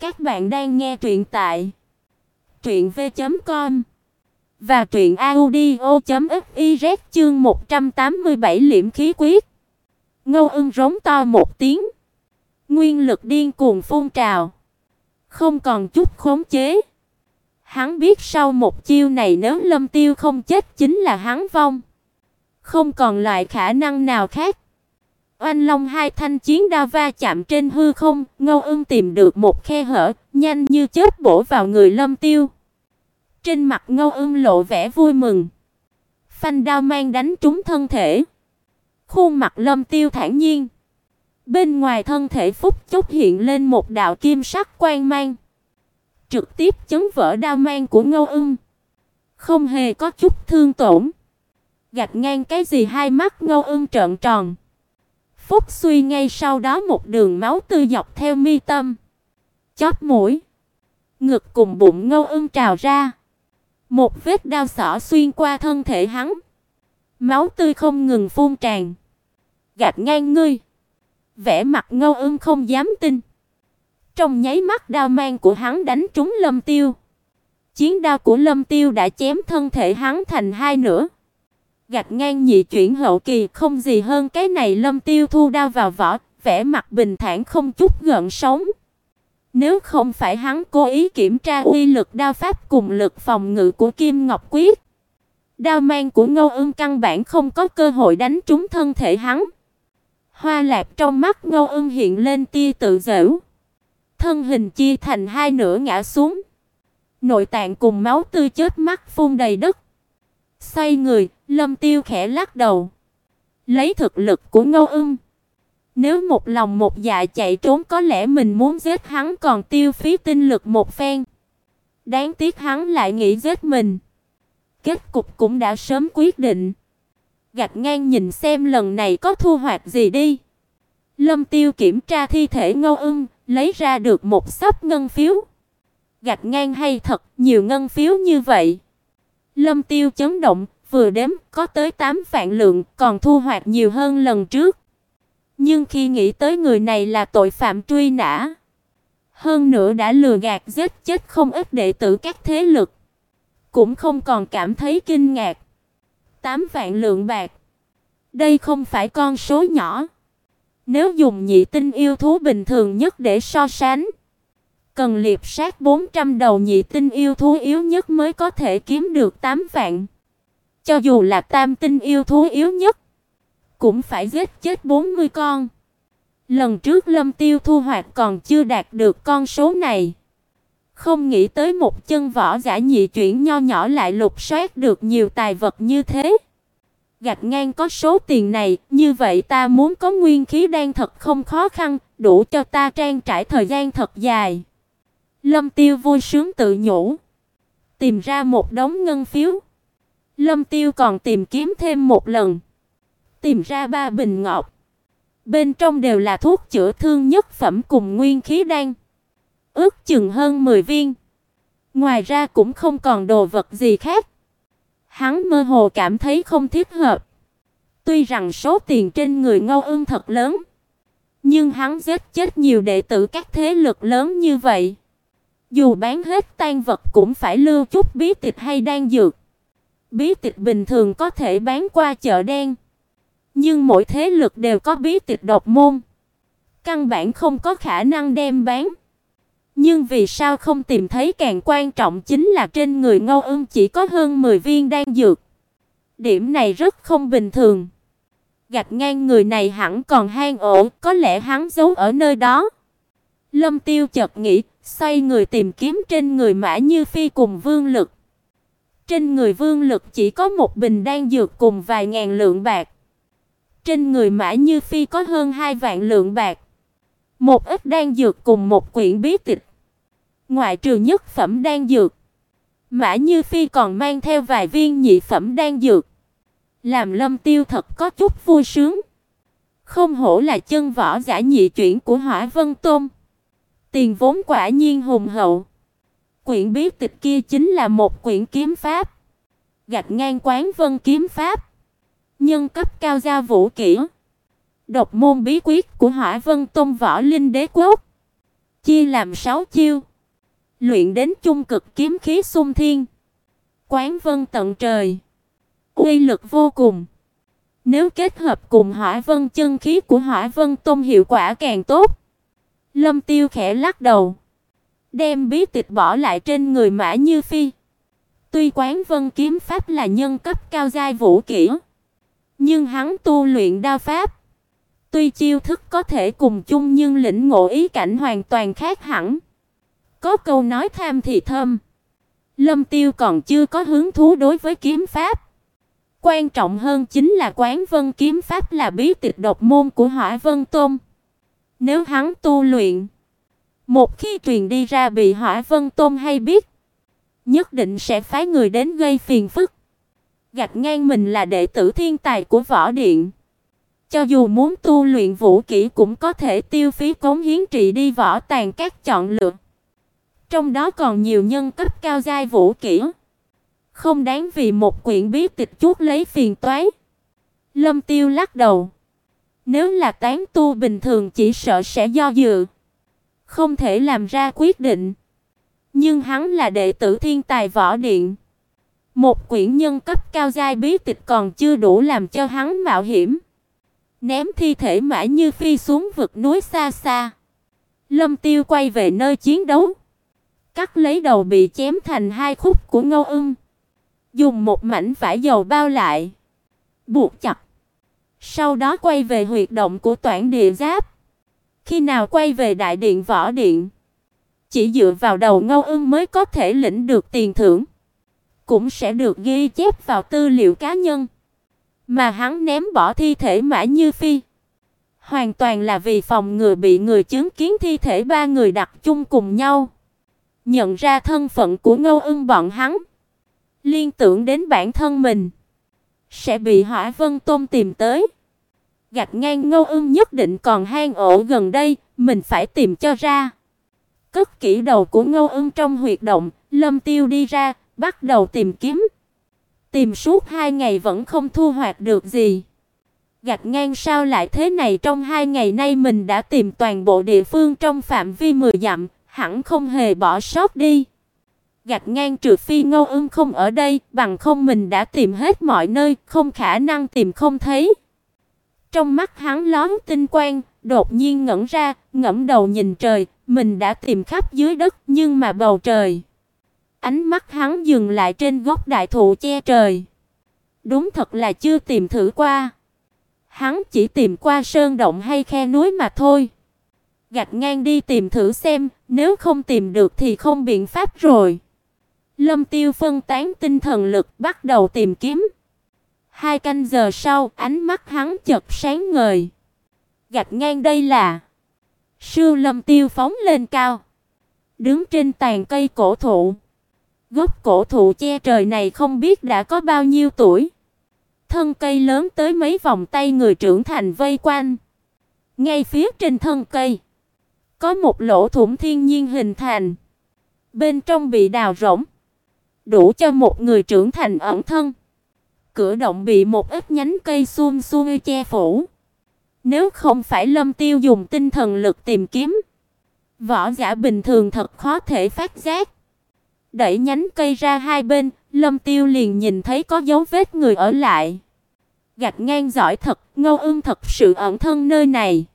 Các bạn đang nghe truyện tại truyện v.com và truyện audio.fiz chương 187 liễm khí quyết. Ngâu Ưng rống to một tiếng, nguyên lực điên cuồng phun trào, không còn chút khống chế. Hắn biết sau một chiêu này nếu Lâm Tiêu không chết chính là hắn vong, không còn loại khả năng nào khác. Oanh Long hai thanh chiến đao va chạm trên hư không, Ngô Ưng tìm được một khe hở, nhanh như chớp bổ vào người Lâm Tiêu. Trên mặt Ngô Ưng lộ vẻ vui mừng. Phanh đao mang đánh trúng thân thể. Khuôn mặt Lâm Tiêu thản nhiên. Bên ngoài thân thể phúc chốc hiện lên một đạo kim sắc quang mang, trực tiếp chấn vỡ đao mang của Ngô Ưng. Không hề có chút thương tổn. Gạt ngang cái gì hai mắt Ngô Ưng trợn tròn. Phúc suy ngay sau đó một đường máu tươi dọc theo mi tâm, chóp mũi, ngực cùng bụng Ngâu Ưng trào ra. Một vết đao xỏ xuyên qua thân thể hắn. Máu tươi không ngừng phun tràn. Gạt ngang ngươi. Vẻ mặt Ngâu Ưng không dám tin. Trong nháy mắt đao mang của hắn đánh trúng Lâm Tiêu. Chiến đao của Lâm Tiêu đã chém thân thể hắn thành hai nửa gạch ngang nhị chuyển hậu kỳ, không gì hơn cái này Lâm Tiêu thu đao vào vỏ, vẻ mặt bình thản không chút gợn sóng. Nếu không phải hắn cố ý kiểm tra uy lực đao pháp cùng lực phòng ngự của Kim Ngọc Quyết, đao mang của Ngô Ưng căn bản không có cơ hội đánh trúng thân thể hắn. Hoa Lạc trong mắt Ngô Ưng hiện lên tia tự giễu, thân hình chia thành hai nửa ngã xuống, nội tạng cùng máu tươi chết mắt phun đầy đất. Xoay người, Lâm Tiêu khẽ lắc đầu. Lấy thực lực của Ngô Ưng, nếu một lòng một dạ chạy trốn có lẽ mình muốn giết hắn còn tiêu phí tinh lực một phen. Đáng tiếc hắn lại nghĩ giết mình. Kết cục cũng đã sớm quyết định. gạt ngang nhìn xem lần này có thu hoạch gì đi. Lâm Tiêu kiểm tra thi thể Ngô Ưng, lấy ra được một sấp ngân phiếu. gạt ngang hay thật, nhiều ngân phiếu như vậy. Lâm Tiêu chấn động, vừa đếm có tới 8 vạn lượng, còn thu hoạch nhiều hơn lần trước. Nhưng khi nghĩ tới người này là tội phạm truy nã, hơn nữa đã lừa gạt giết chết không ít đệ tử các thế lực, cũng không còn cảm thấy kinh ngạc. 8 vạn lượng bạc. Đây không phải con số nhỏ. Nếu dùng nhị tinh yêu thú bình thường nhất để so sánh, cần liệp sát 400 đầu nhị tinh yêu thú yếu nhất mới có thể kiếm được 8 vạn. Cho dù là tam tinh yêu thú yếu nhất, cũng phải giết chết 40 con. Lần trước Lâm Tiêu thu hoạch còn chưa đạt được con số này. Không nghĩ tới một chân võ giả nhị chuyển nho nhỏ lại lục soát được nhiều tài vật như thế. Gạch ngang có số tiền này, như vậy ta muốn có nguyên khí đan thật không khó khăn, đủ cho ta trang trải thời gian thật dài. Lâm Tiêu vui sướng tự nhủ, tìm ra một đống ngân phiếu. Lâm Tiêu còn tìm kiếm thêm một lần, tìm ra ba bình ngọc. Bên trong đều là thuốc chữa thương nhất phẩm cùng nguyên khí đan, ước chừng hơn 10 viên. Ngoài ra cũng không còn đồ vật gì khác. Hắn mơ hồ cảm thấy không thích hợp. Tuy rằng số tiền trên người Ngâu Ưng thật lớn, nhưng hắn giết chết nhiều đệ tử các thế lực lớn như vậy, dù bán hết tan vật cũng phải lưu chút bí tịch hay đan dược. Bí tịch bình thường có thể bán qua chợ đen, nhưng mỗi thế lực đều có bí tịch độc môn, căn bản không có khả năng đem bán. Nhưng vì sao không tìm thấy càng quan trọng chính là trên người ngô Ưng chỉ có hơn 10 viên đan dược. Điểm này rất không bình thường. Gạch ngang người này hẳn còn hang ổ, có lẽ hắn giấu ở nơi đó. Lâm Tiêu chợt nghĩ, xoay người tìm kiếm trên người Mã Như Phi cùng Vương Lực. Trên người Vương Lực chỉ có một bình đan dược cùng vài ngàn lượng bạc. Trên người Mã Như Phi có hơn hai vạn lượng bạc. Một ít đan dược cùng một quyển bí tịch. Ngoại trừ nhất phẩm đan dược, Mã Như Phi còn mang theo vài viên nhị phẩm đan dược. Làm Lâm Tiêu thật có chút vui sướng. Không hổ là chân võ giả nhị chuyển của Hỏa Vân Tôn. Tiền vốn quả nhiên hùng hậu. Quyển bí tịch kia chính là một quyển kiếm pháp. Gạch ngang quán vân kiếm pháp. Nhân cấp cao gia vũ kỹ. Độc môn bí quyết của Hỏa Vân Tông Võ Linh Đế Quốc. chia làm 6 chiêu, luyện đến trung cực kiếm khí xung thiên, quán vân tận trời, uy lực vô cùng. Nếu kết hợp cùng Hỏa Vân chân khí của Hỏa Vân Tôn hiệu quả càng tốt. Lâm Tiêu khẽ lắc đầu, đem bí tịch bỏ lại trên người Mã Như Phi. Tuy Quán Vân kiếm pháp là nhân cấp cao giai vũ kỹ, nhưng hắn tu luyện đao pháp, tuy chiêu thức có thể cùng chung nhưng lĩnh ngộ ý cảnh hoàn toàn khác hẳn. Có câu nói tham thì thâm, Lâm Tiêu còn chưa có hứng thú đối với kiếm pháp. Quan trọng hơn chính là Quán Vân kiếm pháp là bí tịch độc môn của Hỏa Vân Tôn. Nếu hắn tu luyện, một khi truyền đi ra bị Hỏa Vân Tôn hay biết, nhất định sẽ phái người đến gây phiền phức. Gạch ngang mình là đệ tử thiên tài của võ điện. Cho dù muốn tu luyện vũ kỹ cũng có thể tiêu phí cống hiến trị đi võ tàn các chọn lựa. Trong đó còn nhiều nhân cấp cao giai vũ kỹ. Không đáng vì một quyển bí tịch chút lấy phiền toái. Lâm Tiêu lắc đầu. Nếu là tán tu bình thường chỉ sợ sẽ do dự, không thể làm ra quyết định. Nhưng hắn là đệ tử thiên tài võ điện. Một quyển nhân cấp cao giai bí tịch còn chưa đủ làm cho hắn mạo hiểm. Ném thi thể Mã Như Phi xuống vực núi xa xa. Lâm Tiêu quay về nơi chiến đấu. Cắt lấy đầu bị chém thành hai khúc của Ngô Ưng. Dùng một mảnh vải dầu bao lại. Buộc chặt. Sau đó quay về huyệt động của toản địa giáp. Khi nào quay về đại điện võ điện. Chỉ dựa vào đầu Ngô Ưng mới có thể lĩnh được tiền thưởng. Cũng sẽ được ghi chép vào tư liệu cá nhân. Mà hắn ném bỏ thi thể Mã Như Phi. Hoàn toàn là vì phòng ngừa bị người chứng kiến thi thể ba người đặt chung cùng nhau. Nhận ra thân phận của Ngô Ưng bọn hắn. Liên tưởng đến bản thân mình. Sẽ bị Hỏa Vân Tôn tìm tới. Gạch ngang Ngô Ưng nhất định còn hang ổ gần đây, mình phải tìm cho ra. Cất kỹ đầu của Ngô Ưng trong huyệt động, Lâm Tiêu đi ra, bắt đầu tìm kiếm. Tìm suốt hai ngày vẫn không thu hoạch được gì. Gạch ngang sao lại thế này trong hai ngày nay mình đã tìm toàn bộ địa phương trong phạm vi 10 dặm, hẳn không hề bỏ sót đi. Gạch ngang trừ phi Ngô ưng không ở đây, bằng không mình đã tìm hết mọi nơi, không khả năng tìm không thấy. Trong mắt hắn lóe tinh quang, đột nhiên ngẩng ra, ngẫm đầu nhìn trời, mình đã tìm khắp dưới đất, nhưng mà bầu trời Ánh mắt hắn dừng lại trên gốc đại thụ che trời. Đúng thật là chưa tìm thử qua. Hắn chỉ tìm qua sơn động hay khe núi mà thôi. Gạch ngang đi tìm thử xem, nếu không tìm được thì không biện pháp rồi. Lâm Tiêu phân tán tinh thần lực, bắt đầu tìm kiếm. Hai canh giờ sau, ánh mắt hắn chợt sáng ngời. Gạch ngang đây là Sưu Lâm Tiêu phóng lên cao, đứng trên tàn cây cổ thụ. Gốc cổ thụ che trời này không biết đã có bao nhiêu tuổi. Thân cây lớn tới mấy vòng tay người trưởng thành vây quanh. Ngay phía trên thân cây có một lỗ thủng thiên nhiên hình thành. Bên trong bị đào rỗng, đủ cho một người trưởng thành ẩn thân. Cửa động bị một ít nhánh cây sum sum che phủ. Nếu không phải Lâm Tiêu dùng tinh thần lực tìm kiếm, võ giả bình thường thật khó thể phát giác. Đẩy nhánh cây ra hai bên, Lâm Tiêu liền nhìn thấy có dấu vết người ở lại. Gạch ngang giỏi thật, Ngô Ưng thật sự ẩn thân nơi này.